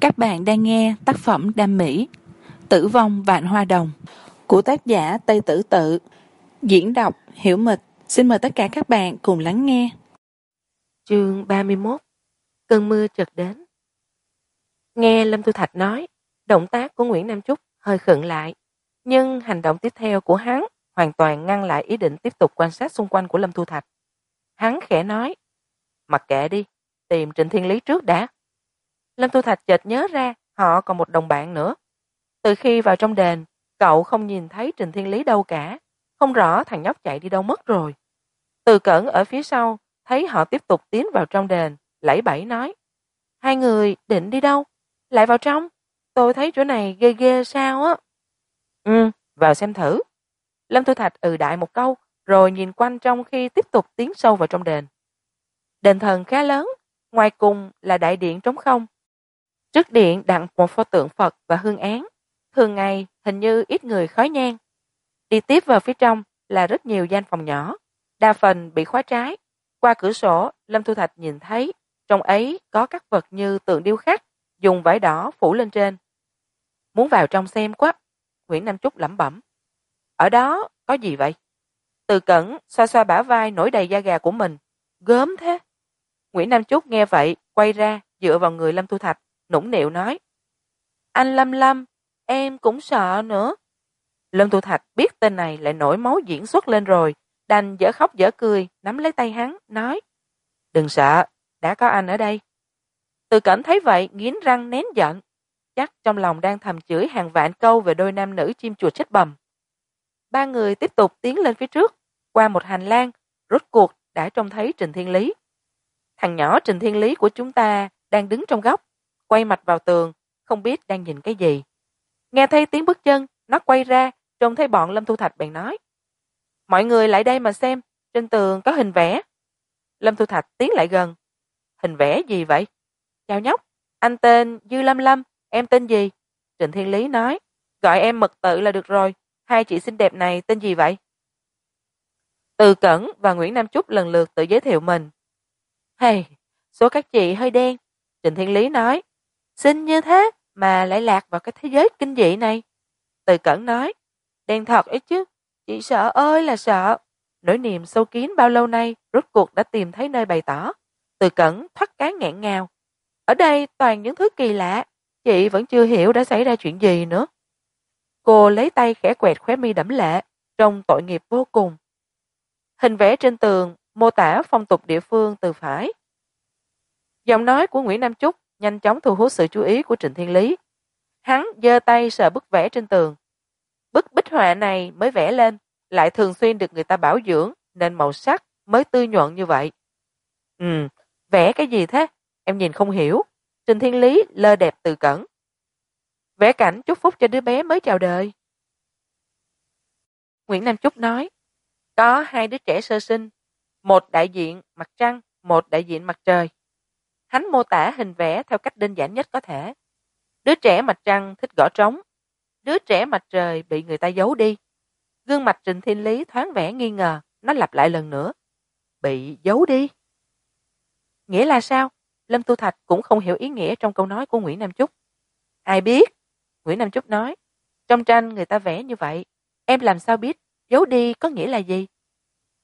Các bạn đang nghe tác phẩm Đam Mỹ Tử vong vạn hoa đồng của tác giả Tây Tử Tự Diễn đọc Hiểu Mịch Xin mời tất cả các bạn cùng lắng nghe Chương ba mươi mốt Cơn mưa chợt đến Nghe Lâm Tu Thạch nói động tác của Nguyễn Nam Trúc hơi khựng lại nhưng hành động tiếp theo của hắn hoàn toàn ngăn lại ý định tiếp tục quan sát xung quanh của Lâm Tu Thạch. Hắn khẽ nói Mặc kệ đi, tìm Trịnh Thiên Lý trước đã. Lâm Tu Thạch chợt nhớ ra họ còn một đồng bạn nữa. Từ khi vào trong đền, cậu không nhìn thấy Trình Thiên Lý đâu cả, không rõ thằng nhóc chạy đi đâu mất rồi. Từ cẩn ở phía sau, thấy họ tiếp tục tiến vào trong đền, lẫy bẫy nói. Hai người định đi đâu? Lại vào trong? Tôi thấy chỗ này ghê ghê sao á. Ừ, vào xem thử. Lâm Tu Thạch ừ đại một câu, rồi nhìn quanh trong khi tiếp tục tiến sâu vào trong đền. Đền thần khá lớn, ngoài cùng là đại điện trống không, Trước điện đặt một pho tượng Phật và hương án. Thường ngày hình như ít người khói nhang. Đi tiếp vào phía trong là rất nhiều gian phòng nhỏ, đa phần bị khóa trái. Qua cửa sổ, Lâm Thu Thạch nhìn thấy trong ấy có các vật như tượng điêu khắc, dùng vải đỏ phủ lên trên. Muốn vào trong xem quá, Nguyễn Nam Trúc lẩm bẩm. Ở đó có gì vậy? Từ cẩn xoa xoa bả vai nổi đầy da gà của mình. Gớm thế. Nguyễn Nam Trúc nghe vậy, quay ra, dựa vào người Lâm Thu Thạch nũng nịu nói. Anh Lâm Lâm, em cũng sợ nữa. Lâm tu Thạch biết tên này lại nổi máu diễn xuất lên rồi, đành dở khóc dở cười, nắm lấy tay hắn, nói. Đừng sợ, đã có anh ở đây. Từ cảnh thấy vậy, nghiến răng nén giận. Chắc trong lòng đang thầm chửi hàng vạn câu về đôi nam nữ chim chuột chết bầm. Ba người tiếp tục tiến lên phía trước, qua một hành lang, rốt cuộc đã trông thấy Trình Thiên Lý. Thằng nhỏ Trình Thiên Lý của chúng ta đang đứng trong góc, quay mặt vào tường, không biết đang nhìn cái gì. Nghe thấy tiếng bước chân, nó quay ra, trông thấy bọn Lâm Thu Thạch bèn nói. Mọi người lại đây mà xem, trên tường có hình vẽ. Lâm Thu Thạch tiến lại gần. Hình vẽ gì vậy? Chào nhóc, anh tên Dư Lâm Lâm, em tên gì? Trịnh Thiên Lý nói, gọi em mật tự là được rồi, hai chị xinh đẹp này tên gì vậy? Từ Cẩn và Nguyễn Nam Trúc lần lượt tự giới thiệu mình. Hey, số các chị hơi đen. Trịnh Thiên Lý nói, Xinh như thế mà lại lạc vào cái thế giới kinh dị này. Từ cẩn nói, đen thật ấy chứ, chị sợ ơi là sợ. Nỗi niềm sâu kín bao lâu nay rốt cuộc đã tìm thấy nơi bày tỏ. Từ cẩn thoát cái nghẹn ngào. Ở đây toàn những thứ kỳ lạ, chị vẫn chưa hiểu đã xảy ra chuyện gì nữa. Cô lấy tay khẽ quẹt khóe mi đẫm lệ, trông tội nghiệp vô cùng. Hình vẽ trên tường mô tả phong tục địa phương từ phải. Giọng nói của Nguyễn Nam Trúc nhanh chóng thu hút sự chú ý của Trịnh Thiên Lý. Hắn giơ tay sờ bức vẽ trên tường. Bức bích họa này mới vẽ lên, lại thường xuyên được người ta bảo dưỡng nên màu sắc mới tươi nhuận như vậy. Ừ, vẽ cái gì thế? Em nhìn không hiểu. Trịnh Thiên Lý lơ đẹp từ cẩn. Vẽ cảnh chúc phúc cho đứa bé mới chào đời. Nguyễn Nam Trúc nói, có hai đứa trẻ sơ sinh, một đại diện mặt trăng, một đại diện mặt trời. Hắn mô tả hình vẽ theo cách đơn giản nhất có thể. Đứa trẻ mặt trăng thích gõ trống. Đứa trẻ mặt trời bị người ta giấu đi. Gương mặt Trịnh Thiên Lý thoáng vẻ nghi ngờ, nó lặp lại lần nữa. Bị giấu đi. Nghĩa là sao? Lâm Tu Thạch cũng không hiểu ý nghĩa trong câu nói của Nguyễn Nam Trúc. Ai biết? Nguyễn Nam Trúc nói. Trong tranh người ta vẽ như vậy. Em làm sao biết giấu đi có nghĩa là gì?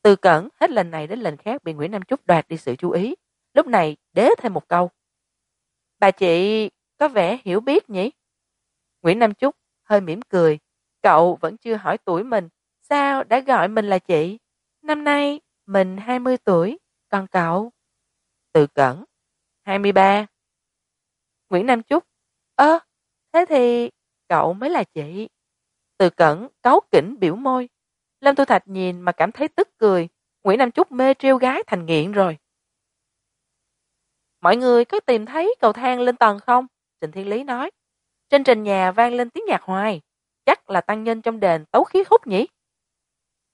Từ cẩn hết lần này đến lần khác bị Nguyễn Nam Trúc đoạt đi sự chú ý. Lúc này đế thêm một câu. Bà chị có vẻ hiểu biết nhỉ? Nguyễn Nam Trúc hơi mỉm cười. Cậu vẫn chưa hỏi tuổi mình. Sao đã gọi mình là chị? Năm nay mình 20 tuổi, còn cậu? Từ cẩn, 23. Nguyễn Nam Trúc, ơ, thế thì cậu mới là chị. Từ cẩn, cáu kỉnh biểu môi. Lâm Thu Thạch nhìn mà cảm thấy tức cười. Nguyễn Nam Trúc mê trêu gái thành nghiện rồi. Mọi người có tìm thấy cầu thang lên tầng không? Trịnh Thiên Lý nói. Trên trình nhà vang lên tiếng nhạc hoài. Chắc là tăng nhân trong đền tấu khí hút nhỉ?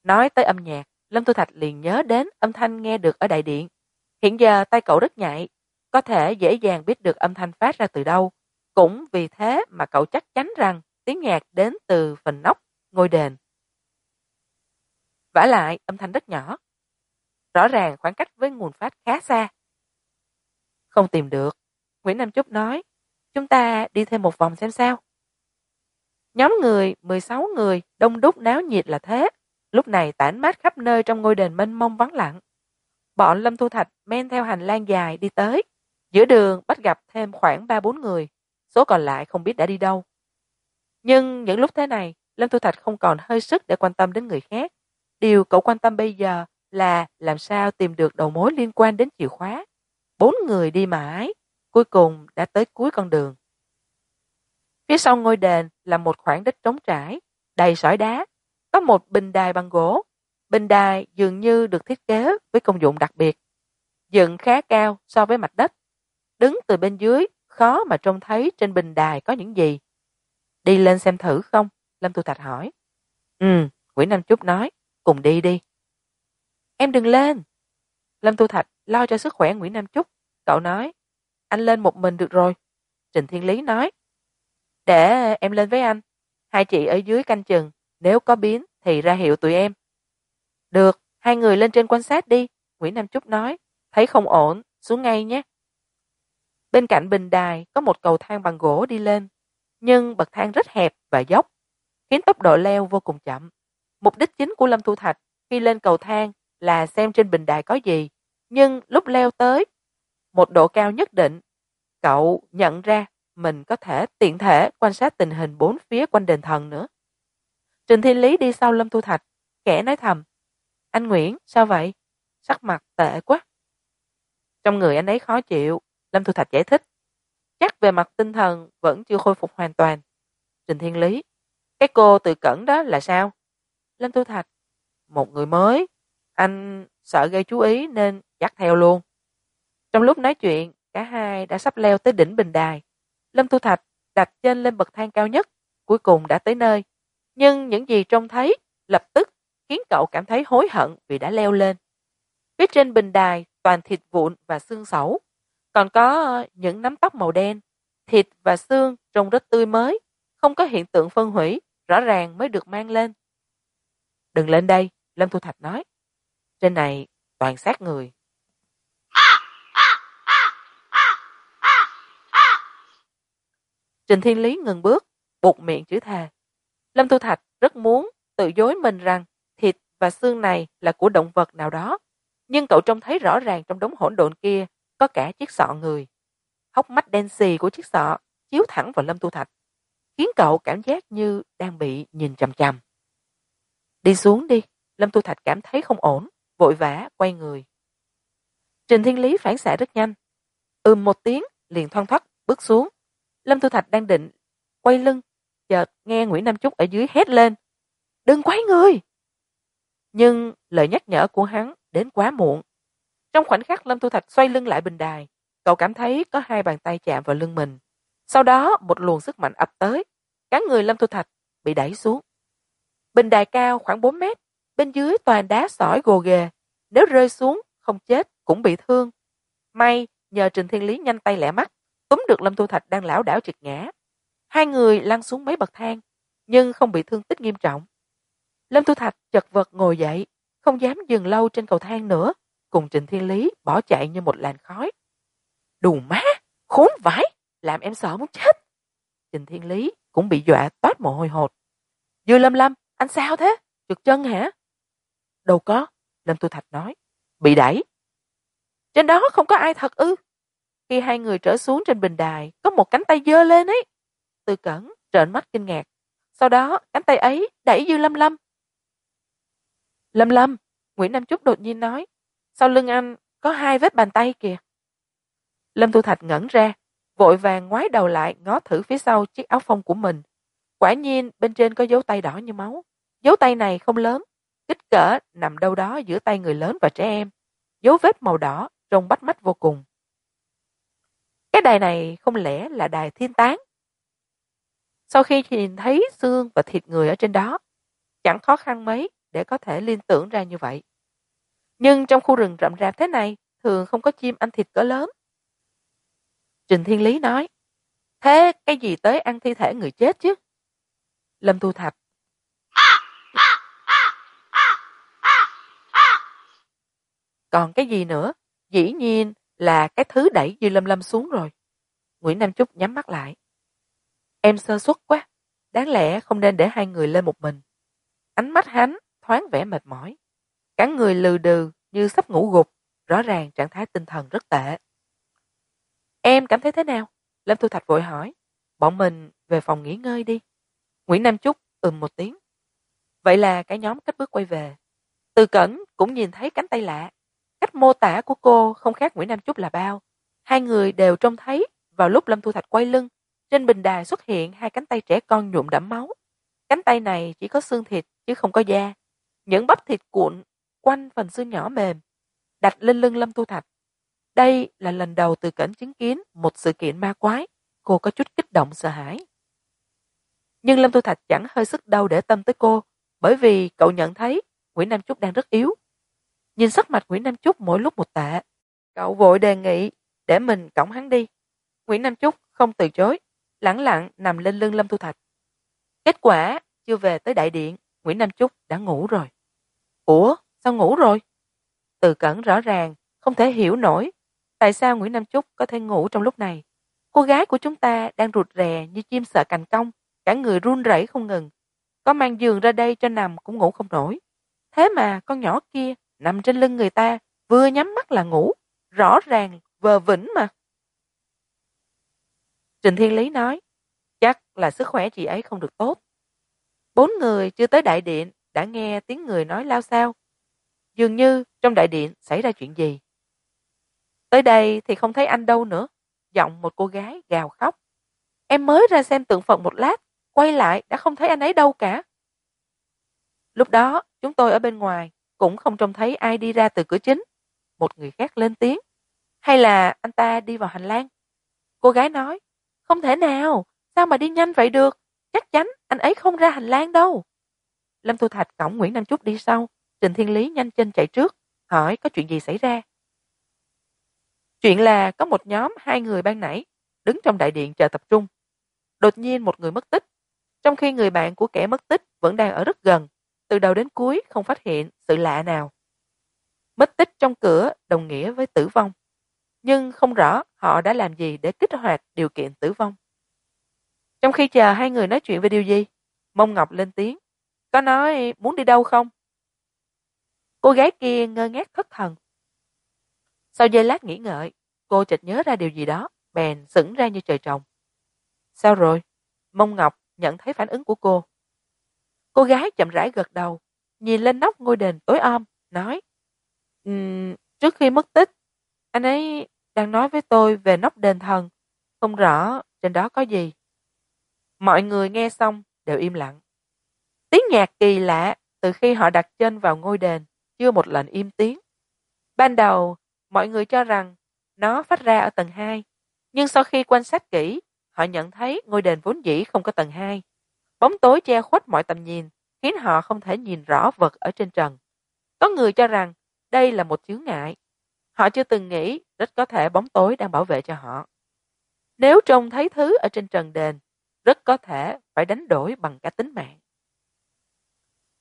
Nói tới âm nhạc, Lâm Tu Thạch liền nhớ đến âm thanh nghe được ở đại điện. Hiện giờ tay cậu rất nhạy, có thể dễ dàng biết được âm thanh phát ra từ đâu. Cũng vì thế mà cậu chắc chắn rằng tiếng nhạc đến từ phần nóc, ngôi đền. vả lại, âm thanh rất nhỏ. Rõ ràng khoảng cách với nguồn phát khá xa. Không tìm được. Nguyễn Nam chúc nói, chúng ta đi thêm một vòng xem sao. Nhóm người 16 người đông đúc náo nhiệt là thế, lúc này tản mát khắp nơi trong ngôi đền mênh mông vắng lặng. Bọn Lâm Thu Thạch men theo hành lang dài đi tới, giữa đường bắt gặp thêm khoảng 3-4 người, số còn lại không biết đã đi đâu. Nhưng những lúc thế này, Lâm Thu Thạch không còn hơi sức để quan tâm đến người khác. Điều cậu quan tâm bây giờ là làm sao tìm được đầu mối liên quan đến chìa khóa. Bốn người đi mãi, cuối cùng đã tới cuối con đường. Phía sau ngôi đền là một khoảng đất trống trải, đầy sỏi đá, có một bình đài bằng gỗ. Bình đài dường như được thiết kế với công dụng đặc biệt. Dựng khá cao so với mặt đất. Đứng từ bên dưới, khó mà trông thấy trên bình đài có những gì. Đi lên xem thử không? Lâm Tu Thạch hỏi. Ừ, Nguyễn Nam chúc nói, cùng đi đi. Em đừng lên. Lâm Tu Thạch lo cho sức khỏe Nguyễn Nam Trúc. Cậu nói, anh lên một mình được rồi. Trình Thiên Lý nói, để em lên với anh. Hai chị ở dưới canh chừng, nếu có biến thì ra hiệu tụi em. Được, hai người lên trên quan sát đi. Nguyễn Nam Trúc nói, thấy không ổn, xuống ngay nhé. Bên cạnh bình đài có một cầu thang bằng gỗ đi lên, nhưng bậc thang rất hẹp và dốc, khiến tốc độ leo vô cùng chậm. Mục đích chính của Lâm Thu Thạch khi lên cầu thang là xem trên bình đài có gì, nhưng lúc leo tới một độ cao nhất định, cậu nhận ra mình có thể tiện thể quan sát tình hình bốn phía quanh đền thần nữa. Trình Thiên Lý đi sau Lâm Thu Thạch, kẻ nói thầm. Anh Nguyễn, sao vậy? Sắc mặt tệ quá. Trong người anh ấy khó chịu, Lâm Thu Thạch giải thích. Chắc về mặt tinh thần vẫn chưa khôi phục hoàn toàn. Trình Thiên Lý, cái cô tự cẩn đó là sao? Lâm Thu Thạch, một người mới, anh sợ gây chú ý nên dắt theo luôn. Trong lúc nói chuyện, cả hai đã sắp leo tới đỉnh bình đài. Lâm Thu Thạch đặt chân lên bậc thang cao nhất, cuối cùng đã tới nơi. Nhưng những gì trông thấy lập tức khiến cậu cảm thấy hối hận vì đã leo lên. Phía trên bình đài toàn thịt vụn và xương sẩu, còn có những nắm tóc màu đen, thịt và xương trông rất tươi mới, không có hiện tượng phân hủy, rõ ràng mới được mang lên. Đừng lên đây, Lâm Thu Thạch nói. Trên này toàn xác người. Trình Thiên Lý ngừng bước, buộc miệng chữ thề. Lâm Thu Thạch rất muốn tự dối mình rằng thịt và xương này là của động vật nào đó. Nhưng cậu trông thấy rõ ràng trong đống hỗn độn kia có cả chiếc sọ người. Hốc mắt đen xì của chiếc sọ chiếu thẳng vào Lâm Tu Thạch, khiến cậu cảm giác như đang bị nhìn chằm chằm. Đi xuống đi, Lâm Tu Thạch cảm thấy không ổn, vội vã quay người. Trình Thiên Lý phản xạ rất nhanh. Ừm một tiếng, liền thoăn thoắt, bước xuống. Lâm Thu Thạch đang định, quay lưng, chợt nghe Nguyễn Nam Trúc ở dưới hét lên. Đừng quay người! Nhưng lời nhắc nhở của hắn đến quá muộn. Trong khoảnh khắc Lâm Thu Thạch xoay lưng lại bình đài, cậu cảm thấy có hai bàn tay chạm vào lưng mình. Sau đó một luồng sức mạnh ập tới, cán người Lâm Thu Thạch bị đẩy xuống. Bình đài cao khoảng bốn mét, bên dưới toàn đá sỏi gồ ghề, nếu rơi xuống không chết cũng bị thương. May nhờ Trình Thiên Lý nhanh tay lẻ mắt, túm được Lâm Tu Thạch đang lảo đảo trượt ngã. Hai người lăn xuống mấy bậc thang, nhưng không bị thương tích nghiêm trọng. Lâm Tu Thạch chật vật ngồi dậy, không dám dừng lâu trên cầu thang nữa, cùng Trình Thiên Lý bỏ chạy như một làn khói. Đù má, khốn vãi, làm em sợ muốn chết. Trình Thiên Lý cũng bị dọa toát mồ hôi hột. Dư Lâm Lâm, anh sao thế? Trượt chân hả? Đâu có, Lâm Tu Thạch nói. Bị đẩy. Trên đó không có ai thật ư. Khi hai người trở xuống trên bình đài, có một cánh tay dơ lên ấy. Từ cẩn, trợn mắt kinh ngạc. Sau đó, cánh tay ấy đẩy Dư Lâm Lâm. Lâm Lâm, Nguyễn Nam Trúc đột nhiên nói. Sau lưng anh có hai vết bàn tay kìa. Lâm Tu Thạch ngẩn ra, vội vàng ngoái đầu lại ngó thử phía sau chiếc áo phông của mình. Quả nhiên bên trên có dấu tay đỏ như máu. Dấu tay này không lớn, kích cỡ nằm đâu đó giữa tay người lớn và trẻ em. Dấu vết màu đỏ trông bắt mắt vô cùng. Cái đài này không lẽ là đài thiên tán? Sau khi nhìn thấy xương và thịt người ở trên đó, chẳng khó khăn mấy để có thể liên tưởng ra như vậy. Nhưng trong khu rừng rậm rạp thế này, thường không có chim ăn thịt cỡ lớn. Trình Thiên Lý nói, thế cái gì tới ăn thi thể người chết chứ? Lâm Thu Thạch. Còn cái gì nữa? Dĩ nhiên là cái thứ đẩy Dư Lâm Lâm xuống rồi. Nguyễn Nam Trúc nhắm mắt lại. Em sơ suất quá, đáng lẽ không nên để hai người lên một mình. Ánh mắt hắn thoáng vẻ mệt mỏi. Cả người lừ đừ như sắp ngủ gục, rõ ràng trạng thái tinh thần rất tệ. Em cảm thấy thế nào? Lâm Thu Thạch vội hỏi. Bọn mình về phòng nghỉ ngơi đi. Nguyễn Nam Trúc ừm một tiếng. Vậy là cả nhóm cách bước quay về. Từ cẩn cũng nhìn thấy cánh tay lạ. Cách mô tả của cô không khác Nguyễn Nam Trúc là bao. Hai người đều trông thấy vào lúc Lâm Thu Thạch quay lưng, trên bình đài xuất hiện hai cánh tay trẻ con nhuộm đẫm máu. Cánh tay này chỉ có xương thịt chứ không có da. Những bắp thịt cuộn quanh phần xương nhỏ mềm, đặt lên lưng Lâm Thu Thạch. Đây là lần đầu từ cảnh chứng kiến một sự kiện ma quái, cô có chút kích động sợ hãi. Nhưng Lâm Thu Thạch chẳng hơi sức đâu để tâm tới cô, bởi vì cậu nhận thấy Nguyễn Nam Trúc đang rất yếu. Nhìn sắc mặt Nguyễn Nam Trúc mỗi lúc một tệ, cậu vội đề nghị để mình cõng hắn đi. Nguyễn Nam Trúc không từ chối, lẳng lặng nằm lên lưng Lâm Thu Thạch. Kết quả, chưa về tới đại điện, Nguyễn Nam Trúc đã ngủ rồi. Ủa, sao ngủ rồi? Từ cẩn rõ ràng, không thể hiểu nổi tại sao Nguyễn Nam Trúc có thể ngủ trong lúc này. Cô gái của chúng ta đang rụt rè như chim sợ cành cong, cả người run rẩy không ngừng. Có mang giường ra đây cho nằm cũng ngủ không nổi. Thế mà con nhỏ kia nằm trên lưng người ta, vừa nhắm mắt là ngủ, rõ ràng vờ vĩnh mà. Trình Thiên Lý nói, chắc là sức khỏe chị ấy không được tốt. Bốn người chưa tới đại điện đã nghe tiếng người nói lao sao. Dường như trong đại điện xảy ra chuyện gì. Tới đây thì không thấy anh đâu nữa. Giọng một cô gái gào khóc. Em mới ra xem tượng Phật một lát, quay lại đã không thấy anh ấy đâu cả. Lúc đó, chúng tôi ở bên ngoài, cũng không trông thấy ai đi ra từ cửa chính. Một người khác lên tiếng. Hay là anh ta đi vào hành lang? Cô gái nói, không thể nào, sao mà đi nhanh vậy được? Chắc chắn anh ấy không ra hành lang đâu. Lâm Thu Thạch cổng Nguyễn Nam Trúc đi sau, Trình Thiên Lý nhanh chân chạy trước, hỏi có chuyện gì xảy ra. Chuyện là có một nhóm hai người ban nãy, đứng trong đại điện chờ tập trung. Đột nhiên một người mất tích, trong khi người bạn của kẻ mất tích vẫn đang ở rất gần, từ đầu đến cuối không phát hiện sự lạ nào. Mất tích trong cửa đồng nghĩa với tử vong, nhưng không rõ họ đã làm gì để kích hoạt điều kiện tử vong. Trong khi chờ hai người nói chuyện về điều gì, Mông Ngọc lên tiếng, có nói muốn đi đâu không? Cô gái kia ngơ ngác thất thần. Sau giây lát nghĩ ngợi, cô chợt nhớ ra điều gì đó, bèn sững ra như trời trồng. Sao rồi? Mông Ngọc nhận thấy phản ứng của cô. Cô gái chậm rãi gật đầu, nhìn lên nóc ngôi đền tối om, nói um, Trước khi mất tích, anh ấy đang nói với tôi về nóc đền thần, không rõ trên đó có gì. Mọi người nghe xong đều im lặng. Tiếng nhạc kỳ lạ từ khi họ đặt chân vào ngôi đền, chưa một lần im tiếng. Ban đầu, mọi người cho rằng nó phát ra ở tầng hai nhưng sau khi quan sát kỹ, họ nhận thấy ngôi đền vốn dĩ không có tầng hai Bóng tối che khuất mọi tầm nhìn, khiến họ không thể nhìn rõ vật ở trên trần. Có người cho rằng đây là một chướng ngại. Họ chưa từng nghĩ rất có thể bóng tối đang bảo vệ cho họ. Nếu trông thấy thứ ở trên trần đền, rất có thể phải đánh đổi bằng cả tính mạng.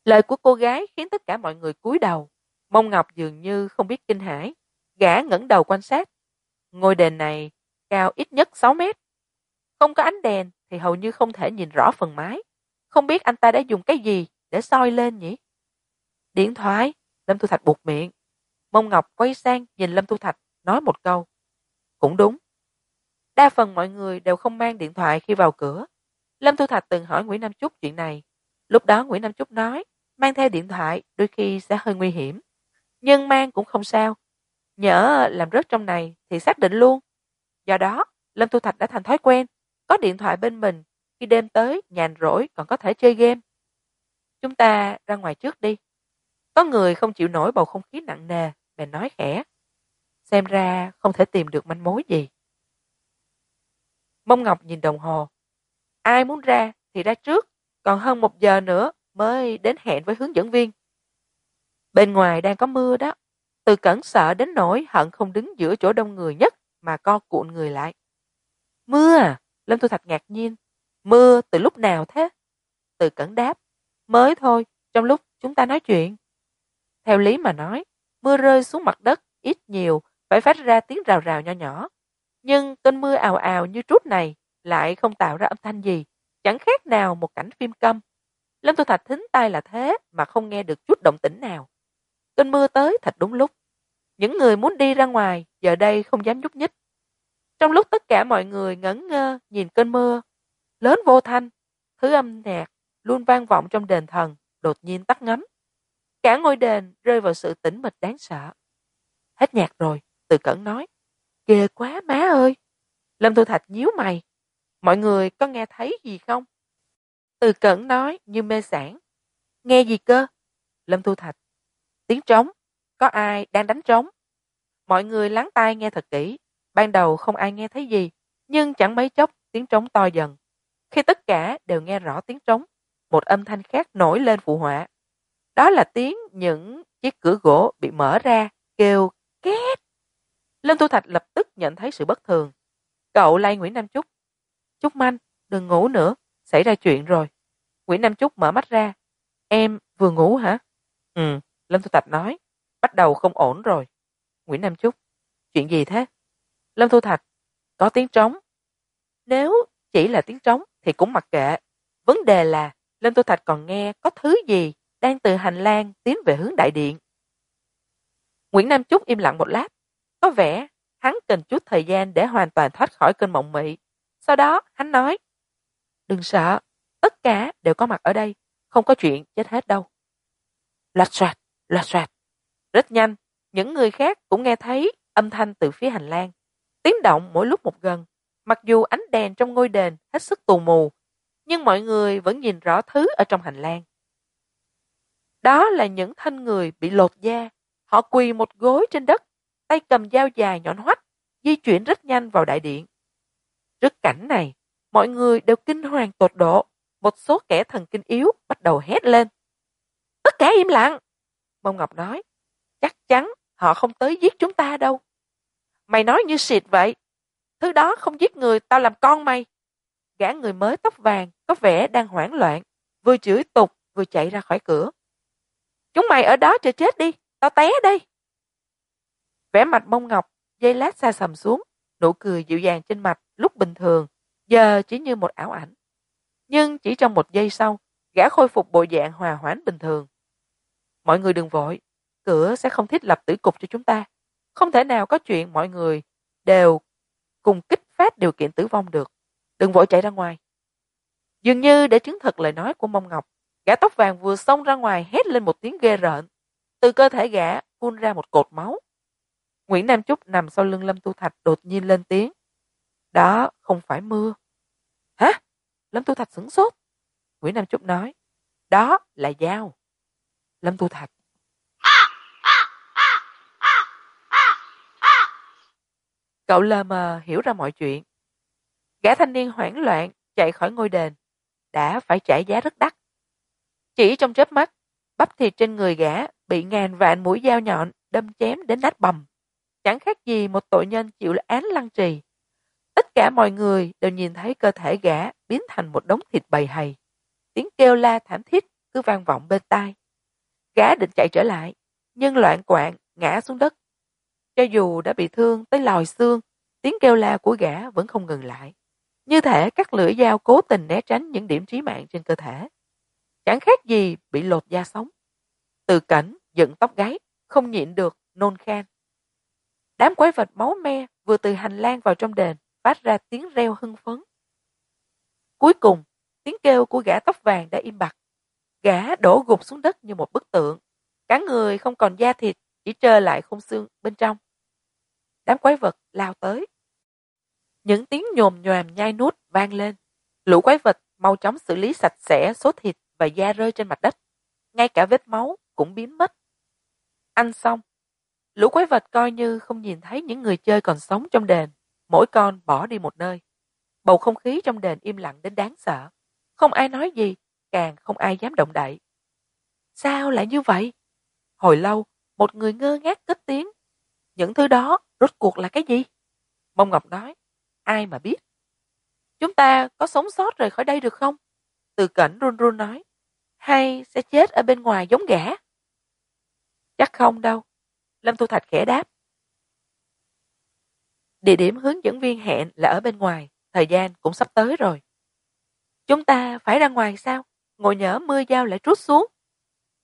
Lời của cô gái khiến tất cả mọi người cúi đầu. Mông Ngọc dường như không biết kinh hãi. Gã ngẩng đầu quan sát. Ngôi đền này cao ít nhất sáu mét. Không có ánh đèn thì hầu như không thể nhìn rõ phần mái. Không biết anh ta đã dùng cái gì để soi lên nhỉ? Điện thoại, Lâm Thu Thạch buộc miệng. Mông Ngọc quay sang nhìn Lâm Thu Thạch, nói một câu. Cũng đúng. Đa phần mọi người đều không mang điện thoại khi vào cửa. Lâm Thu Thạch từng hỏi Nguyễn Nam Trúc chuyện này. Lúc đó Nguyễn Nam Trúc nói, mang theo điện thoại đôi khi sẽ hơi nguy hiểm. Nhưng mang cũng không sao. Nhỡ làm rớt trong này thì xác định luôn. Do đó, Lâm Thu Thạch đã thành thói quen, có điện thoại bên mình, khi đêm tới nhàn rỗi còn có thể chơi game. Chúng ta ra ngoài trước đi. Có người không chịu nổi bầu không khí nặng nề, bèn nói khẽ. Xem ra không thể tìm được manh mối gì. Mông Ngọc nhìn đồng hồ. Ai muốn ra thì ra trước, còn hơn một giờ nữa mới đến hẹn với hướng dẫn viên. Bên ngoài đang có mưa đó. Từ cẩn sợ đến nỗi hận không đứng giữa chỗ đông người nhất mà co cuộn người lại. Mưa à? Lâm Thu Thạch ngạc nhiên. Mưa từ lúc nào thế? Từ cẩn đáp. Mới thôi, trong lúc chúng ta nói chuyện. Theo lý mà nói, mưa rơi xuống mặt đất ít nhiều phải phát ra tiếng rào rào nho nhỏ. Nhưng cơn mưa ào ào như trút này lại không tạo ra âm thanh gì, chẳng khác nào một cảnh phim câm. Lâm Tu Thạch thính tai là thế mà không nghe được chút động tĩnh nào. Cơn mưa tới thật đúng lúc. Những người muốn đi ra ngoài giờ đây không dám nhúc nhích. Trong lúc tất cả mọi người ngẩn ngơ nhìn cơn mưa, lớn vô thanh, thứ âm nhạc luôn vang vọng trong đền thần, đột nhiên tắt ngấm. Cả ngôi đền rơi vào sự tĩnh mịch đáng sợ. Hết nhạc rồi, từ cẩn nói. Ghê quá má ơi! Lâm Thu Thạch nhíu mày. Mọi người có nghe thấy gì không? Từ cẩn nói như mê sản. Nghe gì cơ? Lâm Thu Thạch. Tiếng trống. Có ai đang đánh trống? Mọi người lắng tai nghe thật kỹ. Ban đầu không ai nghe thấy gì, nhưng chẳng mấy chốc tiếng trống to dần. Khi tất cả đều nghe rõ tiếng trống, một âm thanh khác nổi lên phụ họa. Đó là tiếng những chiếc cửa gỗ bị mở ra, kêu két. Lâm Tu Thạch lập tức nhận thấy sự bất thường. Cậu lay Nguyễn Nam Chúc Chúc Manh, đừng ngủ nữa, xảy ra chuyện rồi. Nguyễn Nam Chúc mở mắt ra. Em vừa ngủ hả? Ừ, Lâm Tu Thạch nói. Bắt đầu không ổn rồi. Nguyễn Nam Chúc Chuyện gì thế? Lâm Thu Thạch. Có tiếng trống. Nếu chỉ là tiếng trống thì cũng mặc kệ. Vấn đề là Lâm Thu Thạch còn nghe có thứ gì đang từ hành lang tiến về hướng đại điện. Nguyễn Nam Trúc im lặng một lát. Có vẻ hắn cần chút thời gian để hoàn toàn thoát khỏi cơn mộng mị. Sau đó hắn nói Đừng sợ, tất cả đều có mặt ở đây, không có chuyện chết hết đâu. Loạt soạt, loạt soạt. Rất nhanh, những người khác cũng nghe thấy âm thanh từ phía hành lang. Tiếng động mỗi lúc một gần. Mặc dù ánh đèn trong ngôi đền hết sức tù mù, nhưng mọi người vẫn nhìn rõ thứ ở trong hành lang. Đó là những thân người bị lột da. Họ quỳ một gối trên đất, tay cầm dao dài nhọn hoắt, di chuyển rất nhanh vào đại điện. Trước cảnh này, mọi người đều kinh hoàng tột độ. Một số kẻ thần kinh yếu bắt đầu hét lên. Tất cả im lặng! Mông Ngọc nói, chắc chắn họ không tới giết chúng ta đâu. Mày nói như xịt vậy. Thứ đó không giết người, tao làm con mày. Gã người mới tóc vàng có vẻ đang hoảng loạn, vừa chửi tục vừa chạy ra khỏi cửa. Chúng mày ở đó chờ chết đi, tao té đây. Vẻ mặt bông ngọc, dây lát xa sầm xuống, nụ cười dịu dàng trên mặt lúc bình thường, giờ chỉ như một ảo ảnh. Nhưng chỉ trong một giây sau, gã khôi phục bộ dạng hòa hoãn bình thường. Mọi người đừng vội, cửa sẽ không thiết lập tử cục cho chúng ta. Không thể nào có chuyện mọi người đều cùng kích phát điều kiện tử vong được. Đừng vội chạy ra ngoài. Dường như để chứng thực lời nói của Mông Ngọc, gã tóc vàng vừa xông ra ngoài hét lên một tiếng ghê rợn. Từ cơ thể gã phun ra một cột máu. Nguyễn Nam Trúc nằm sau lưng Lâm Tu Thạch đột nhiên lên tiếng. Đó không phải mưa. Hả? Lâm Tu Thạch sửng sốt. Nguyễn Nam Trúc nói. Đó là dao. Lâm Tu Thạch. Cậu lờ mờ hiểu ra mọi chuyện. Gã thanh niên hoảng loạn chạy khỏi ngôi đền. Đã phải trả giá rất đắt. Chỉ trong chớp mắt, bắp thịt trên người gã bị ngàn vạn mũi dao nhọn đâm chém đến nát bầm. Chẳng khác gì một tội nhân chịu án lăng trì. Tất cả mọi người đều nhìn thấy cơ thể gã biến thành một đống thịt bầy hầy. Tiếng kêu la thảm thiết cứ vang vọng bên tai. Gã định chạy trở lại, nhưng loạn quạng ngã xuống đất cho dù đã bị thương tới lòi xương, tiếng kêu la của gã vẫn không ngừng lại. Như thể các lưỡi dao cố tình né tránh những điểm trí mạng trên cơ thể. Chẳng khác gì bị lột da sống. Từ cảnh, dựng tóc gáy, không nhịn được, nôn khan. Đám quái vật máu me vừa từ hành lang vào trong đền, phát ra tiếng reo hưng phấn. Cuối cùng, tiếng kêu của gã tóc vàng đã im bặt. Gã đổ gục xuống đất như một bức tượng. Cả người không còn da thịt, chỉ trơ lại khung xương bên trong đám quái vật lao tới. Những tiếng nhồm nhòm nhai nuốt vang lên. Lũ quái vật mau chóng xử lý sạch sẽ số thịt và da rơi trên mặt đất. Ngay cả vết máu cũng biến mất. Ăn xong, lũ quái vật coi như không nhìn thấy những người chơi còn sống trong đền. Mỗi con bỏ đi một nơi. Bầu không khí trong đền im lặng đến đáng sợ. Không ai nói gì, càng không ai dám động đậy. Sao lại như vậy? Hồi lâu, một người ngơ ngác cất tiếng. Những thứ đó Rốt cuộc là cái gì? Mông Ngọc nói, ai mà biết. Chúng ta có sống sót rời khỏi đây được không? Từ cảnh run run nói, hay sẽ chết ở bên ngoài giống gã? Chắc không đâu. Lâm Thu Thạch khẽ đáp. Địa điểm hướng dẫn viên hẹn là ở bên ngoài, thời gian cũng sắp tới rồi. Chúng ta phải ra ngoài sao? Ngồi nhỡ mưa dao lại trút xuống.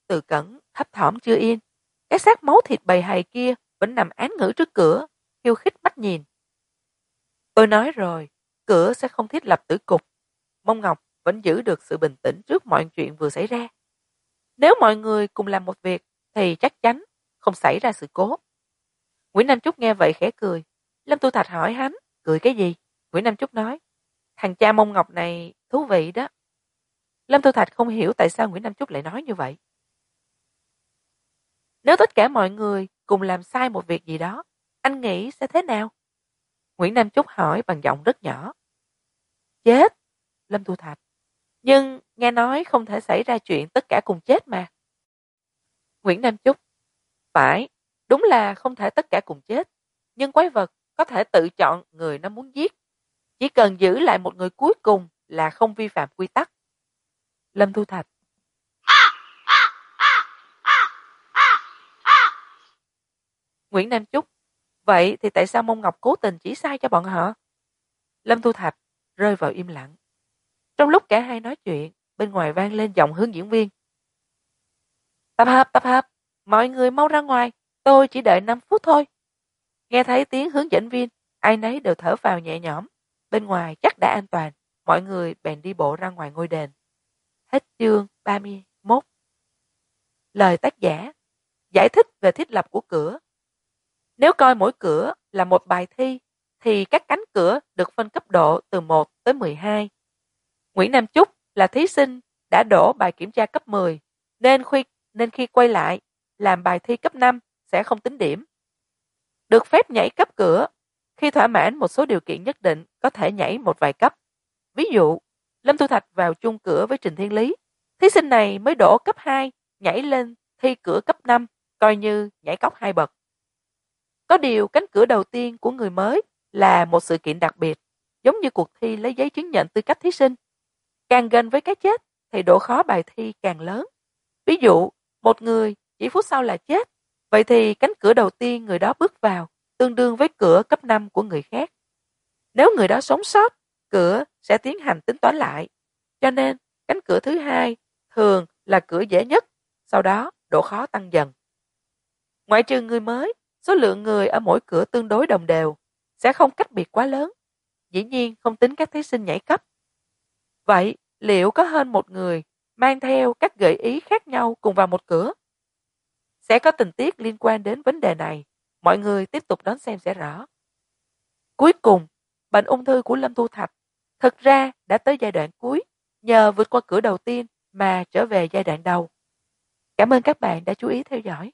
Từ cẩn thấp thỏm chưa yên. Cái xác máu thịt bầy hài kia vẫn nằm án ngữ trước cửa, khiêu khích mắt nhìn. Tôi nói rồi, cửa sẽ không thiết lập tử cục. Mông Ngọc vẫn giữ được sự bình tĩnh trước mọi chuyện vừa xảy ra. Nếu mọi người cùng làm một việc thì chắc chắn không xảy ra sự cố. Nguyễn Nam Trúc nghe vậy khẽ cười. Lâm Tu Thạch hỏi hắn, cười cái gì? Nguyễn Nam Trúc nói, thằng cha Mông Ngọc này thú vị đó. Lâm Tu Thạch không hiểu tại sao Nguyễn Nam Trúc lại nói như vậy. Nếu tất cả mọi người cùng làm sai một việc gì đó, anh nghĩ sẽ thế nào? Nguyễn Nam Trúc hỏi bằng giọng rất nhỏ. Chết! Lâm Thu Thạch. Nhưng nghe nói không thể xảy ra chuyện tất cả cùng chết mà. Nguyễn Nam Trúc. Phải, đúng là không thể tất cả cùng chết. Nhưng quái vật có thể tự chọn người nó muốn giết. Chỉ cần giữ lại một người cuối cùng là không vi phạm quy tắc. Lâm Thu Thạch. Nguyễn Nam Trúc. Vậy thì tại sao Mông Ngọc cố tình chỉ sai cho bọn họ? Lâm Thu Thạch rơi vào im lặng. Trong lúc cả hai nói chuyện, bên ngoài vang lên giọng hướng diễn viên. Tập hợp, tập hợp, mọi người mau ra ngoài, tôi chỉ đợi năm phút thôi. Nghe thấy tiếng hướng dẫn viên, ai nấy đều thở vào nhẹ nhõm. Bên ngoài chắc đã an toàn, mọi người bèn đi bộ ra ngoài ngôi đền. Hết chương 31 Lời tác giả Giải thích về thiết lập của cửa nếu coi mỗi cửa là một bài thi, thì các cánh cửa được phân cấp độ từ 1 tới 12. Nguyễn Nam Trúc là thí sinh đã đổ bài kiểm tra cấp 10, nên khi, nên khi quay lại làm bài thi cấp 5 sẽ không tính điểm. Được phép nhảy cấp cửa, khi thỏa mãn một số điều kiện nhất định có thể nhảy một vài cấp. Ví dụ, Lâm Thu Thạch vào chung cửa với Trình Thiên Lý. Thí sinh này mới đổ cấp 2, nhảy lên thi cửa cấp 5, coi như nhảy cốc hai bậc. Có điều cánh cửa đầu tiên của người mới là một sự kiện đặc biệt, giống như cuộc thi lấy giấy chứng nhận tư cách thí sinh. Càng gần với cái chết thì độ khó bài thi càng lớn. Ví dụ, một người chỉ phút sau là chết, vậy thì cánh cửa đầu tiên người đó bước vào tương đương với cửa cấp năm của người khác. Nếu người đó sống sót, cửa sẽ tiến hành tính toán lại. Cho nên, cánh cửa thứ hai thường là cửa dễ nhất, sau đó độ khó tăng dần. Ngoại trừ người mới, số lượng người ở mỗi cửa tương đối đồng đều, sẽ không cách biệt quá lớn. Dĩ nhiên không tính các thí sinh nhảy cấp. Vậy, liệu có hơn một người mang theo các gợi ý khác nhau cùng vào một cửa? Sẽ có tình tiết liên quan đến vấn đề này. Mọi người tiếp tục đón xem sẽ rõ. Cuối cùng, bệnh ung thư của Lâm Thu Thạch thực ra đã tới giai đoạn cuối nhờ vượt qua cửa đầu tiên mà trở về giai đoạn đầu. Cảm ơn các bạn đã chú ý theo dõi.